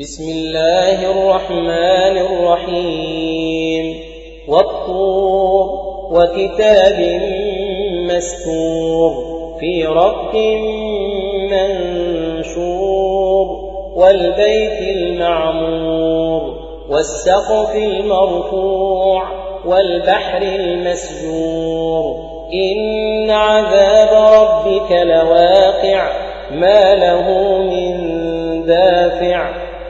بسم الله الرحمن الرحيم. والطور وكتاب مستور في رق منشور والبيت المعمور والسقف المرفوع والبحر المسجور. إن عذاب ربك لواقع ما له من دافع.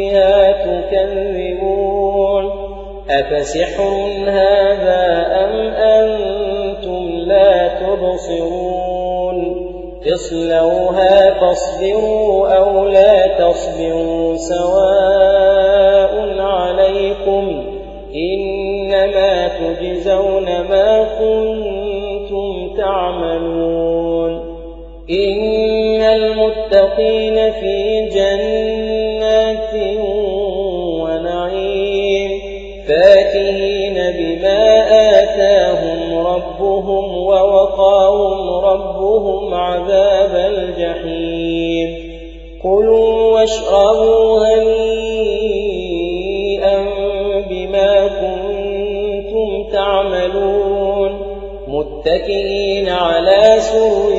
بها تكذبون أفسحر هذا أم أنتم لا تبصرون اصلوها تصبروا أو لا تصبروا سواء عليكم إنما تجزون ما كنتم تعملون إن المتقين في ربهم ووقاهم ربهم عذاب الجحيم. كلوا واشربوا هنيئا بما كنتم تعملون. متكئين على سرر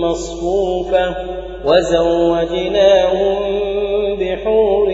مصفوفة وزوجناهم بحور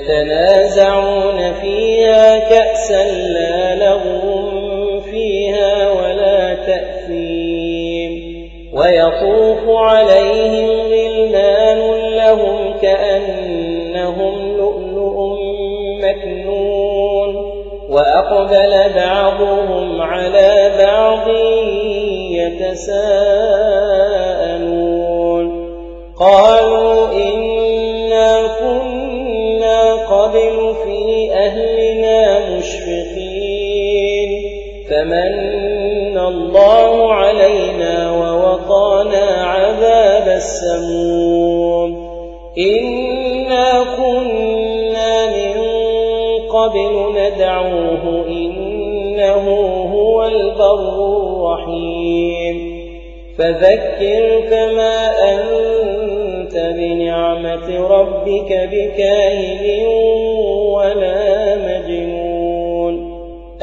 يتنازعون فيها كأسا لا لغو فيها ولا تأثيم. ويطوف عليهم غلمان لهم كأنهم لؤلؤ مكنون. وأقبل بعضهم على بعض يتساءلون. قالوا إنا أهلنا مشفقين. فمن الله علينا ووقانا عذاب السموم. إنا كنا من قبل ندعوه إنه هو البر الرحيم. فذكر فما أنت بنعمة ربك بكاهن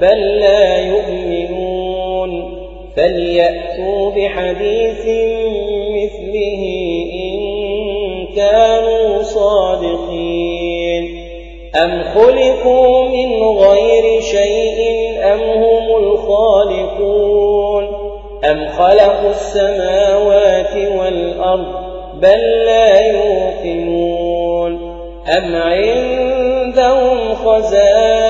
بل لا يؤمنون. فليأتوا بحديث مثله إن كانوا صادقين. أم خلقوا من غير شيء أم هم الخالقون؟ أم خلقوا السماوات والأرض بل لا يوقنون؟ أم عندهم خزائن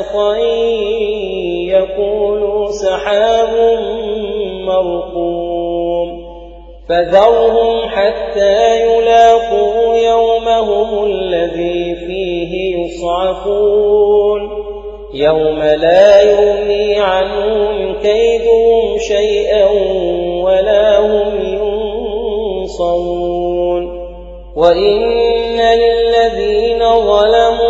ساقطا يقولوا سحاب مرقوم فذرهم حتى يلاقوا يومهم الذي فيه يصعقون يوم لا يغني عنهم كيدهم شيئا ولا هم ينصرون وإن للذين ظلموا